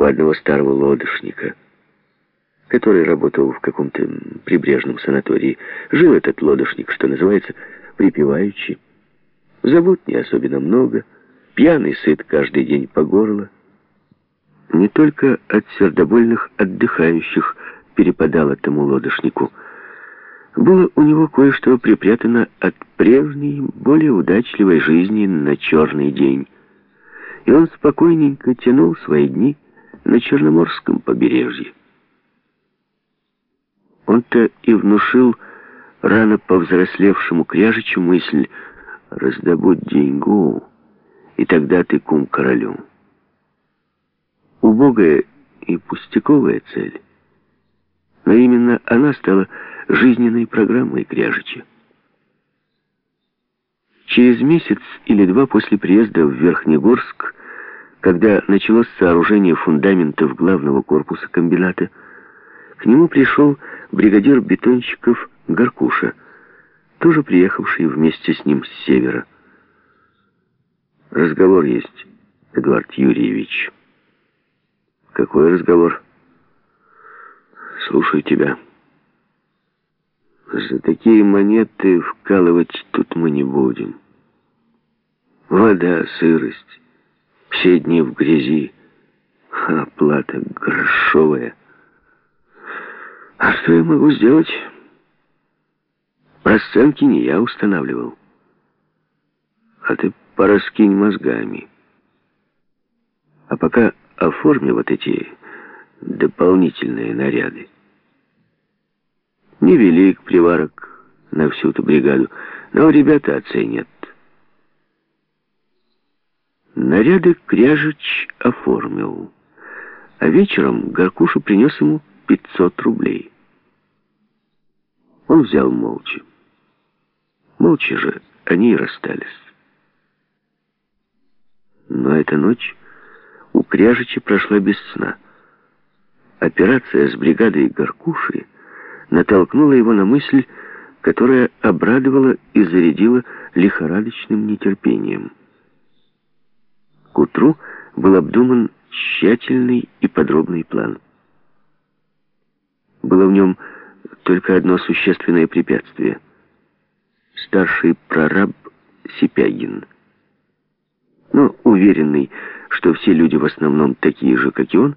у одного старого лодочника, который работал в каком-то прибрежном санатории. Жил этот лодочник, что называется, припеваючи. Забот не особенно много, пьяный сыт каждый день по горло. Не только от сердобольных отдыхающих перепадало тому лодочнику. Было у него кое-что припрятано от прежней, более удачливой жизни на черный день. И он спокойненько тянул свои дни на Черноморском побережье. Он-то и внушил рано повзрослевшему кряжичу мысль «раздобудь деньгу, и тогда ты кум королю». Убогая и пустяковая цель, но именно она стала жизненной программой кряжича. Через месяц или два после приезда в Верхнегорск, когда началось сооружение фундаментов главного корпуса комбината, к нему пришел бригадир бетонщиков Гаркуша, тоже приехавший вместе с ним с севера. «Разговор есть, Эдуард Юрьевич». «Какой разговор?» «Слушаю тебя». «За такие монеты вкалывать тут мы не будем. Вода, сырость, все дни в грязи, оплата грошовая». А что я могу сделать? Расценки не я устанавливал. А ты пораскинь мозгами. А пока оформи вот эти дополнительные наряды. Невелик приварок на всю эту бригаду, но ребята оценят. Наряды Кряжич оформил, а вечером Горкуша принес ему 500 рублей. Он взял молча. Молча же они и расстались. Но эта ночь у Кряжича прошла без сна. Операция с бригадой Горкуши натолкнула его на мысль, которая обрадовала и зарядила лихорадочным нетерпением. Утру был обдуман тщательный и подробный план. Было в нем только одно существенное препятствие. Старший прораб Сипягин. Но уверенный, что все люди в основном такие же, как и он,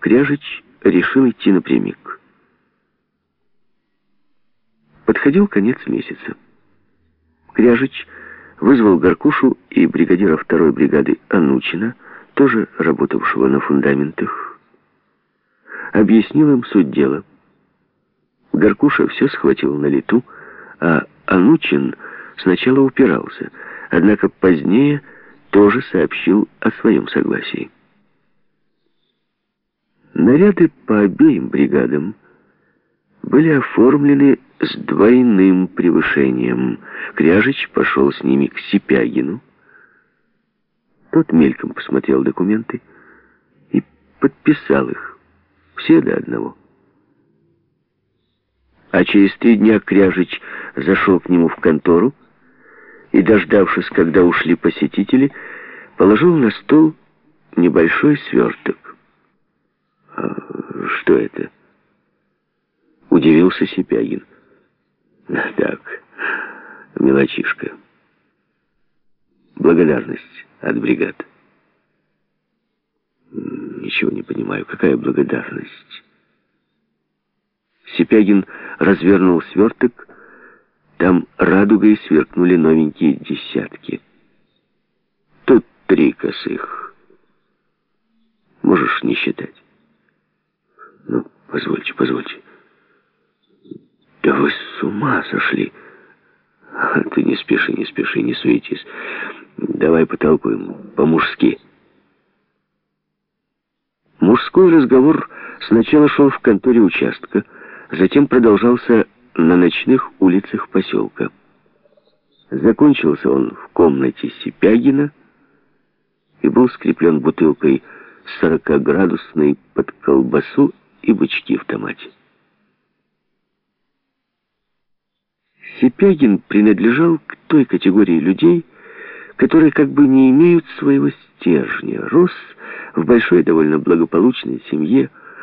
Кряжич решил идти напрямик. Подходил конец месяца. Кряжич вызвал Горкушу и бригадира второй бригады Анучина, тоже работавшего на фундаментах, объяснил им суть дела – Горкуша все схватил на лету, а Анучин сначала упирался, однако позднее тоже сообщил о своем согласии. Наряды по обеим бригадам были оформлены с двойным превышением. Кряжич пошел с ними к Сипягину. Тот мельком посмотрел документы и подписал их, все до одного. А через три дня Кряжич зашел к нему в контору и, дождавшись, когда ушли посетители, положил на стол небольшой сверток. «А что это?» Удивился Сипягин. «Так, мелочишка. Благодарность от бригад». «Ничего не понимаю. Какая благодарность?» Сипягин развернул сверток. Там радугой сверкнули новенькие десятки. Тут три косых. Можешь не считать. Ну, позвольте, позвольте. Да вы с ума сошли. А ты не спеши, не спеши, не суетись. Давай потолкуем по-мужски. Мужской разговор сначала шел в конторе участка, затем продолжался на ночных улицах поселка. Закончился он в комнате Сипягина и был скреплен бутылкой 40-градусной под колбасу и бычки в томате. Сипягин принадлежал к той категории людей, которые как бы не имеют своего стержня, рос в большой довольно благополучной семье,